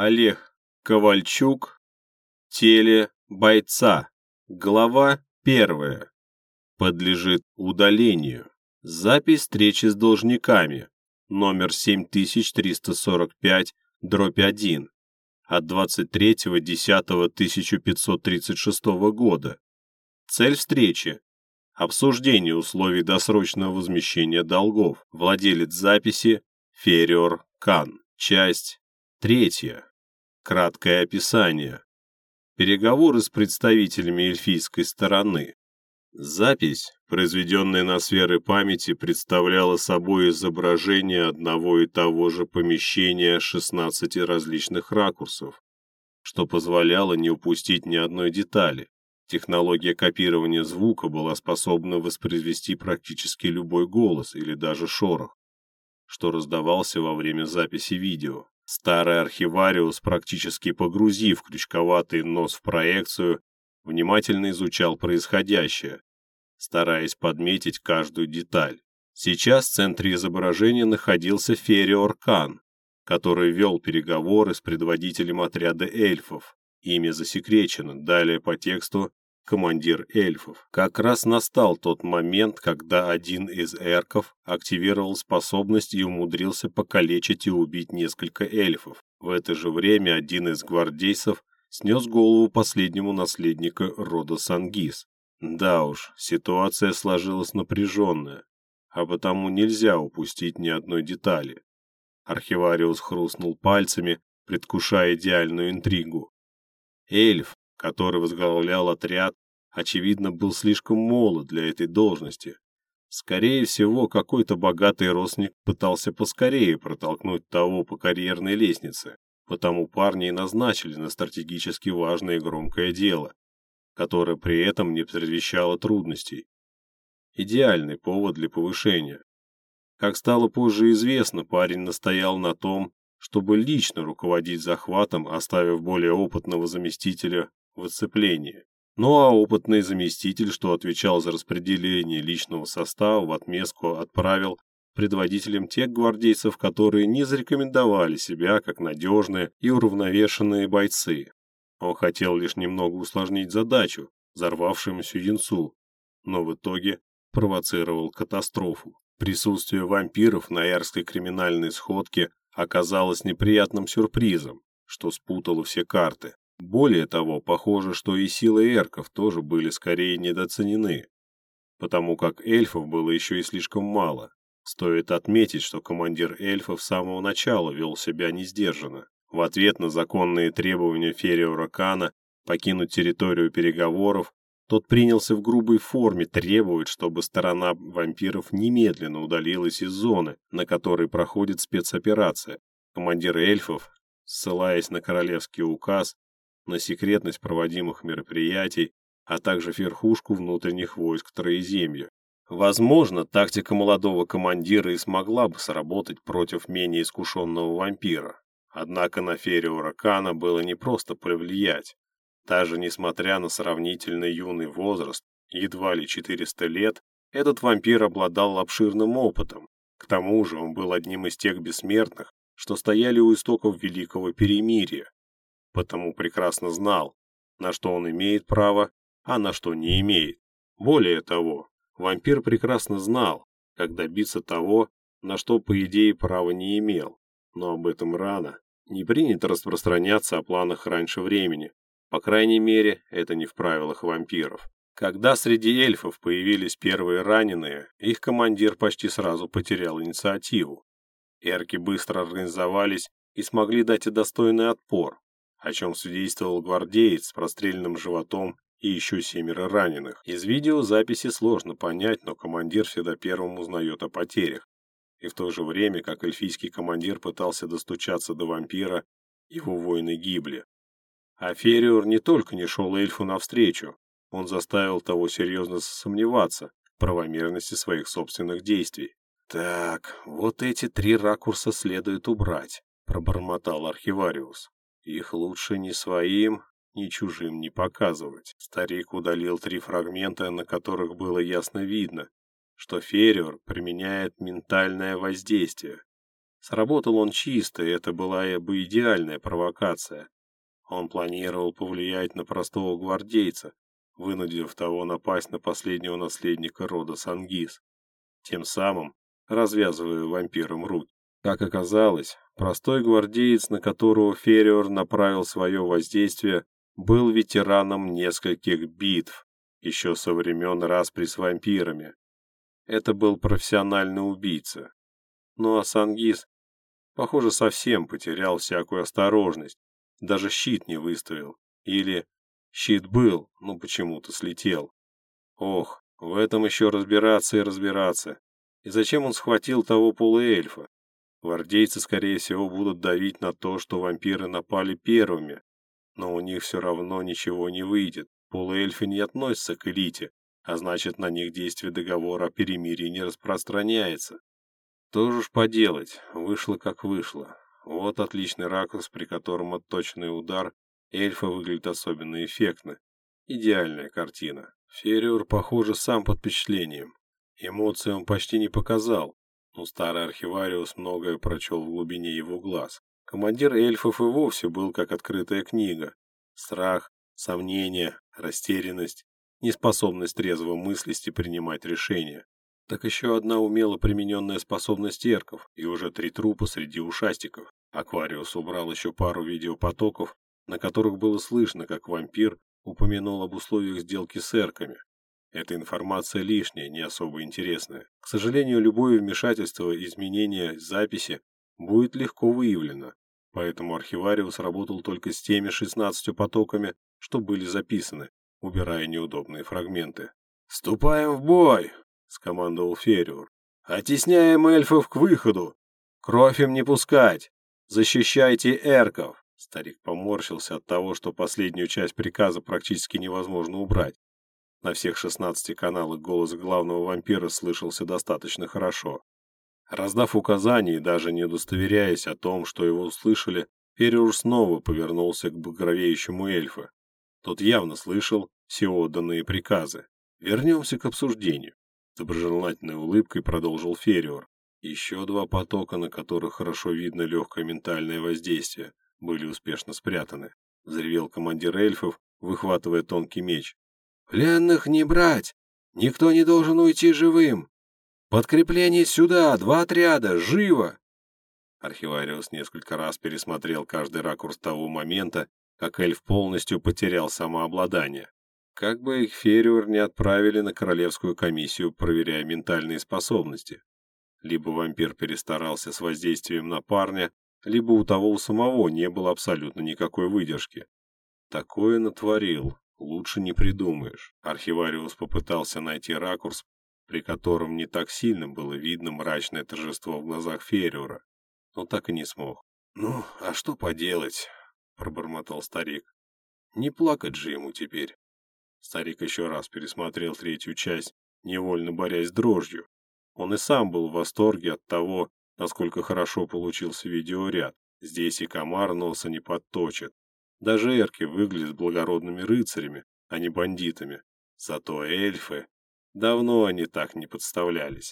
Олег Ковальчук. Теле бойца. Глава первая. Подлежит удалению. Запись встречи с должниками. Номер 7345, дробь 1. От 23.10.1536 года. Цель встречи. Обсуждение условий досрочного возмещения долгов. Владелец записи Фериор Кан. Часть третья. Краткое описание. Переговоры с представителями эльфийской стороны. Запись, произведенная на сферы памяти, представляла собой изображение одного и того же помещения 16 различных ракурсов, что позволяло не упустить ни одной детали. Технология копирования звука была способна воспроизвести практически любой голос или даже шорох, что раздавался во время записи видео. Старый архивариус, практически погрузив крючковатый нос в проекцию, внимательно изучал происходящее, стараясь подметить каждую деталь. Сейчас в центре изображения находился Фериор Кан, который вел переговоры с предводителем отряда эльфов. Имя засекречено, далее по тексту командир эльфов. Как раз настал тот момент, когда один из эрков активировал способность и умудрился покалечить и убить несколько эльфов. В это же время один из гвардейцев снес голову последнему наследнику рода Сангис. Да уж, ситуация сложилась напряженная, а потому нельзя упустить ни одной детали. Архивариус хрустнул пальцами, предвкушая идеальную интригу. Эльф, который возглавлял отряд, очевидно, был слишком молод для этой должности. Скорее всего, какой-то богатый родственник пытался поскорее протолкнуть того по карьерной лестнице, потому парни и назначили на стратегически важное и громкое дело, которое при этом не предвещало трудностей. Идеальный повод для повышения. Как стало позже известно, парень настоял на том, чтобы лично руководить захватом, оставив более опытного заместителя в оцеплении. Ну а опытный заместитель, что отвечал за распределение личного состава, в отместку отправил предводителям тех гвардейцев, которые не зарекомендовали себя как надежные и уравновешенные бойцы. Он хотел лишь немного усложнить задачу взорвавшемуся юнцу, но в итоге провоцировал катастрофу. Присутствие вампиров на ярской криминальной сходке оказалось неприятным сюрпризом, что спутало все карты. Более того, похоже, что и силы эрков тоже были скорее недооценены, потому как эльфов было еще и слишком мало. Стоит отметить, что командир эльфов с самого начала вел себя несдержанно. В ответ на законные требования Фериора Кана покинуть территорию переговоров, тот принялся в грубой форме требовать, чтобы сторона вампиров немедленно удалилась из зоны, на которой проходит спецоперация. Командир эльфов, ссылаясь на королевский указ, на секретность проводимых мероприятий, а также верхушку внутренних войск Троеземья. Возможно, тактика молодого командира и смогла бы сработать против менее искушенного вампира. Однако на Фериора Кана было не просто повлиять. Даже несмотря на сравнительно юный возраст, едва ли 400 лет, этот вампир обладал обширным опытом. К тому же он был одним из тех бессмертных, что стояли у истоков Великого Перемирия, потому прекрасно знал, на что он имеет право, а на что не имеет. Более того, вампир прекрасно знал, как добиться того, на что, по идее, права не имел. Но об этом рано. Не принято распространяться о планах раньше времени. По крайней мере, это не в правилах вампиров. Когда среди эльфов появились первые раненые, их командир почти сразу потерял инициативу. Эрки быстро организовались и смогли дать достойный отпор, о чем свидетельствовал гвардеец с простреленным животом и еще семеро раненых. Из видеозаписи сложно понять, но командир всегда первым узнает о потерях. И в то же время, как эльфийский командир пытался достучаться до вампира, его воины гибли. А Фериор не только не шел эльфу навстречу, он заставил того серьезно сомневаться в правомерности своих собственных действий. «Так, вот эти три ракурса следует убрать», — пробормотал архивариус. Их лучше ни своим, ни чужим не показывать. Старик удалил три фрагмента, на которых было ясно видно, что Фериор применяет ментальное воздействие. Сработал он чисто, и это была бы идеальная провокация. Он планировал повлиять на простого гвардейца, вынудив того напасть на последнего наследника рода Сангис, тем самым развязывая вампирам руки. Как оказалось, простой гвардеец, на которого Фериор направил свое воздействие, был ветераном нескольких битв, еще со времен распри с вампирами. Это был профессиональный убийца. Ну а Сангис, похоже, совсем потерял всякую осторожность, даже щит не выставил. Или щит был, но почему-то слетел. Ох, в этом еще разбираться и разбираться. И зачем он схватил того полуэльфа? Гвардейцы, скорее всего, будут давить на то, что вампиры напали первыми, но у них все равно ничего не выйдет. Полуэльфы не относятся к элите, а значит, на них действие договора о перемирии не распространяется. Тоже ж поделать, вышло как вышло. Вот отличный ракурс, при котором отточенный удар эльфа выглядит особенно эффектно. Идеальная картина. Фериур, похоже, сам под впечатлением. Эмоции он почти не показал, но старый архивариус многое прочел в глубине его глаз. Командир эльфов и вовсе был как открытая книга. Страх, сомнения, растерянность, неспособность трезво мыслить и принимать решения. Так еще одна умело примененная способность эрков и уже три трупа среди ушастиков. Аквариус убрал еще пару видеопотоков, на которых было слышно, как вампир упомянул об условиях сделки с эрками. Эта информация лишняя, не особо интересная. К сожалению, любое вмешательство изменение записи будет легко выявлено, поэтому архивариус работал только с теми 16 потоками, что были записаны, убирая неудобные фрагменты. «Ступаем в бой!» — скомандовал Фериур. «Оттесняем эльфов к выходу! Кровь им не пускать! Защищайте эрков!» Старик поморщился от того, что последнюю часть приказа практически невозможно убрать. На всех 16 каналах голос главного вампира слышался достаточно хорошо. Раздав указания и даже не удостоверяясь о том, что его услышали, Фериур снова повернулся к багровеющему эльфу. Тот явно слышал все отданные приказы. Вернемся к обсуждению. Доброжелательной улыбкой продолжил Фериор. Еще два потока, на которых хорошо видно легкое ментальное воздействие, были успешно спрятаны. Взревел командир эльфов, выхватывая тонкий меч. «Пленных не брать! Никто не должен уйти живым! Подкрепление сюда! Два отряда! Живо!» Архивариус несколько раз пересмотрел каждый ракурс того момента, как эльф полностью потерял самообладание. Как бы их Фериор не отправили на королевскую комиссию, проверяя ментальные способности. Либо вампир перестарался с воздействием на парня, либо у того у самого не было абсолютно никакой выдержки. Такое натворил, лучше не придумаешь. Архивариус попытался найти ракурс, при котором не так сильно было видно мрачное торжество в глазах Фериора, но так и не смог. «Ну, а что поделать?» — пробормотал старик. «Не плакать же ему теперь». Старик еще раз пересмотрел третью часть, невольно борясь с дрожью. Он и сам был в восторге от того, насколько хорошо получился видеоряд. Здесь и комар носа не подточит. Даже эрки выглядят благородными рыцарями, а не бандитами. Зато эльфы... Давно они так не подставлялись.